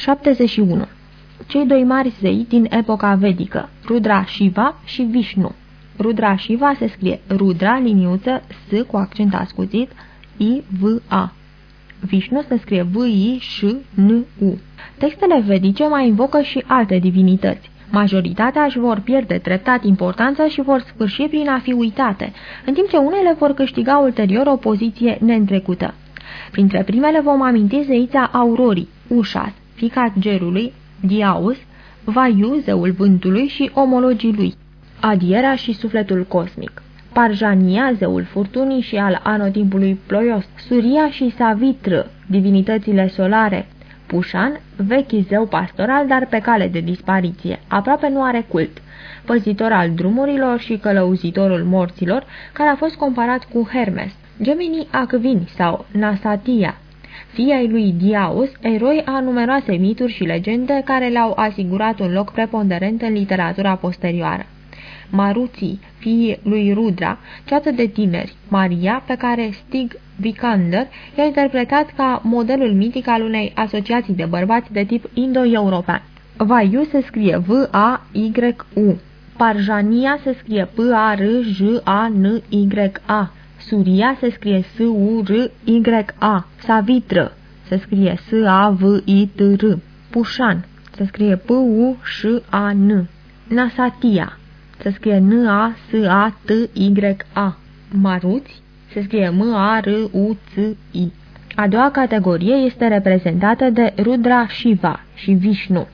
71. Cei doi mari zei din epoca vedică, Rudra Shiva și Vishnu. Rudra Shiva se scrie Rudra, liniuță, S cu accent ascuțit, I-V-A. Vishnu se scrie V-I-S-N-U. Textele vedice mai invocă și alte divinități. Majoritatea își vor pierde treptat importanța și vor sfârși prin a fi uitate, în timp ce unele vor câștiga ulterior o poziție neîntrecută. Printre primele vom aminti zeița Aurorii, Ușas, fica gerului, Diaus, Vaiu, zeul vântului și omologii lui, Adiera și sufletul cosmic. Parjania, zeul furtunii și al anotimpului ploios, Suria și Savitră, divinitățile solare, Pușan, vechi zeu pastoral, dar pe cale de dispariție, aproape nu are cult, păzitor al drumurilor și călăuzitorul morților, care a fost comparat cu Hermes, Gemini Acvin sau Nasatia, fiei lui Diaus, eroi a numeroase mituri și legende care le-au asigurat un loc preponderent în literatura posterioară. Maruții, fiii lui Rudra, ceată de tineri, Maria, pe care Stig Vikander i-a interpretat ca modelul mitic al unei asociații de bărbați de tip indo-european. Vaiu se scrie V-A-Y-U. Parjania se scrie P-A-R-J-A-N-Y-A. Suria se scrie S-U-R-Y-A. Savitră se scrie S-A-V-I-T-R. Pușan se scrie P-U-Ș-A-N. Nasatia se scrie N-A-S-A-T-Y-A. Maruți se scrie M-A-R-U-Ț-I. A doua categorie este reprezentată de Rudra Shiva și Vishnu.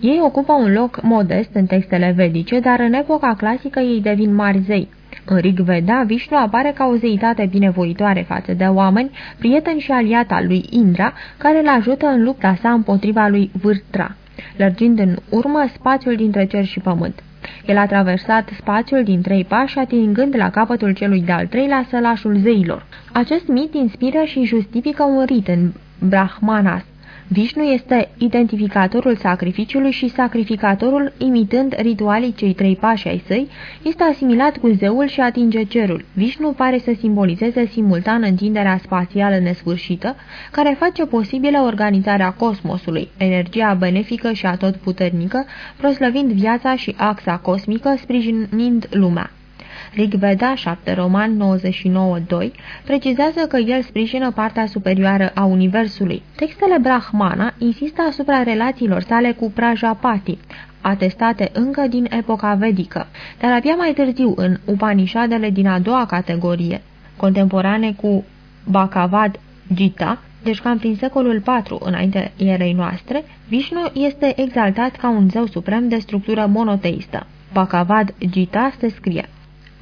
Ei ocupă un loc modest în textele vedice, dar în epoca clasică ei devin mari zei. În Rig Veda, Vishnu apare ca o zeitate binevoitoare față de oameni, prieten și aliat al lui Indra, care îl ajută în lupta sa împotriva lui Vârtra, lărgind în urmă spațiul dintre cer și pământ. El a traversat spațiul din trei pași, atingând la capătul celui de-al treilea sălașul zeilor. Acest mit inspiră și justifică un rit în Brahmanas, Vishnu este identificatorul sacrificiului și sacrificatorul, imitând ritualii cei trei pași ai săi, este asimilat cu zeul și atinge cerul. Vishnu pare să simbolizeze simultan întinderea spațială nesfârșită, care face posibilă organizarea cosmosului, energia benefică și atotputernică, proslăvind viața și axa cosmică, sprijinind lumea. Rigveda 7 Roman 99.2 precizează că el sprijină partea superioară a Universului. Textele Brahmana insistă asupra relațiilor sale cu Prajapati, atestate încă din epoca vedică, dar abia mai târziu în Upanishadele din a doua categorie, contemporane cu Bhagavad Gita, deci cam prin secolul IV înainte erei noastre, Vishnu este exaltat ca un zeu suprem de structură monoteistă. Bhagavad Gita se scrie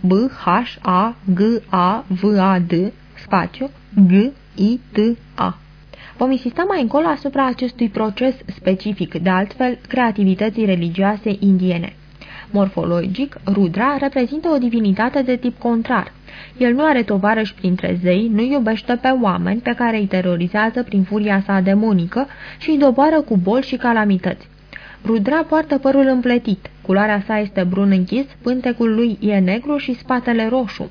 B-H-A-G-A-V-A-D, spațiu, G-I-T-A. Vom insista mai încolo asupra acestui proces specific, de altfel, creativității religioase indiene. Morfologic, Rudra reprezintă o divinitate de tip contrar. El nu are tovarăși printre zei, nu iubește pe oameni pe care îi terorizează prin furia sa demonică și îi doboară cu boli și calamități. Rudra poartă părul împletit, culoarea sa este brun închis, pântecul lui e negru și spatele roșu.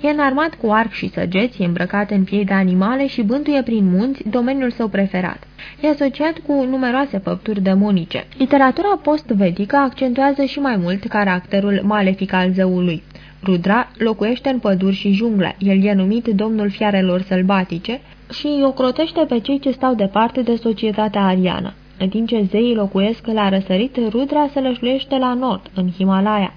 E înarmat cu arc și săgeți, e îmbrăcat în piei de animale și bântuie prin munți, domeniul său preferat. E asociat cu numeroase făpturi demonice. Literatura post-vedică accentuează și mai mult caracterul malefic al zeului. Rudra locuiește în păduri și jungle. El e numit domnul fiarelor sălbatice și îi ocrotește pe cei ce stau departe de societatea ariană. În timp ce zeii locuiesc la răsărit, Rudra se lășluiește la nord, în Himalaya.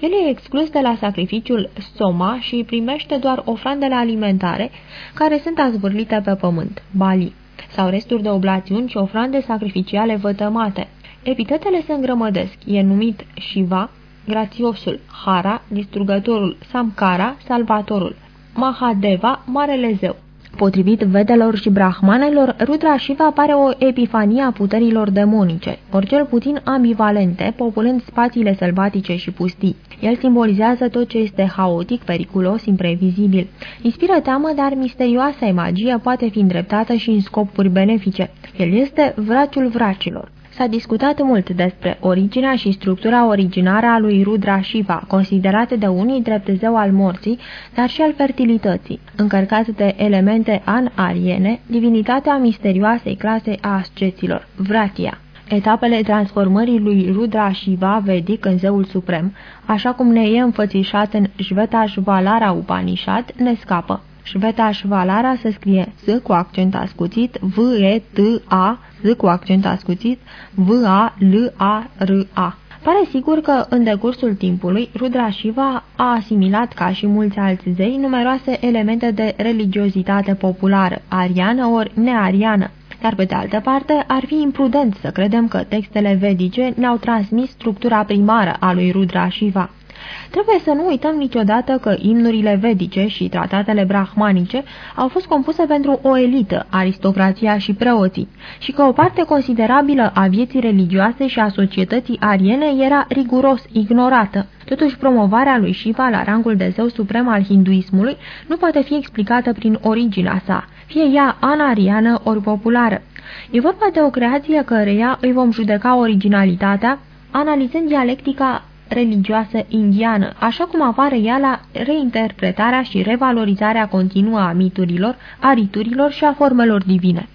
El e exclus de la sacrificiul Soma și primește doar ofrandele alimentare, care sunt azvârlite pe pământ, Bali, sau resturi de oblațiuni și ofrande sacrificiale vătămate. Epitetele se îngrămădesc. E numit Shiva, grațiosul, Hara, distrugătorul, Samkara, salvatorul, Mahadeva, marele zeu. Potrivit vedelor și brahmanelor, Rudra Shiva pare o epifanie a puterilor demonice, ori cel puțin ambivalente, populând spațiile sălbatice și pustii. El simbolizează tot ce este haotic, periculos, imprevizibil. Inspiră teamă, dar misterioasa magie poate fi îndreptată și în scopuri benefice. El este vraciul vracilor. S-a discutat mult despre originea și structura originară a lui Rudra Shiva, considerat de unii drept zeu al morții, dar și al fertilității. Încărcat de elemente an-ariene, divinitatea misterioasei clase a asceților, Vratia. Etapele transformării lui Rudra Shiva vedic în zeul suprem, așa cum ne e înfățișat în Shvetashvalara Upanishad, ne scapă. Shvetashvalara se scrie S cu accent ascuțit, V-E-T-A, S cu accent ascuțit, V-A-L-A-R-A. Pare sigur că, în decursul timpului, Rudra Shiva a asimilat, ca și mulți alți zei, numeroase elemente de religiozitate populară, ariană ori neariană, dar pe de altă parte ar fi imprudent să credem că textele vedice ne-au transmis structura primară a lui Rudra Shiva. Trebuie să nu uităm niciodată că imnurile vedice și tratatele brahmanice au fost compuse pentru o elită, aristocrația și preoții, și că o parte considerabilă a vieții religioase și a societății ariene era riguros ignorată. Totuși, promovarea lui Shiva la rangul de zeu suprem al hinduismului nu poate fi explicată prin originea sa, fie ea anariană ori populară. E vorba de o creație căreia îi vom judeca originalitatea, analizând dialectica religioasă indiană, așa cum apare ea la reinterpretarea și revalorizarea continuă a miturilor, a riturilor și a formelor divine.